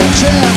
Yeah.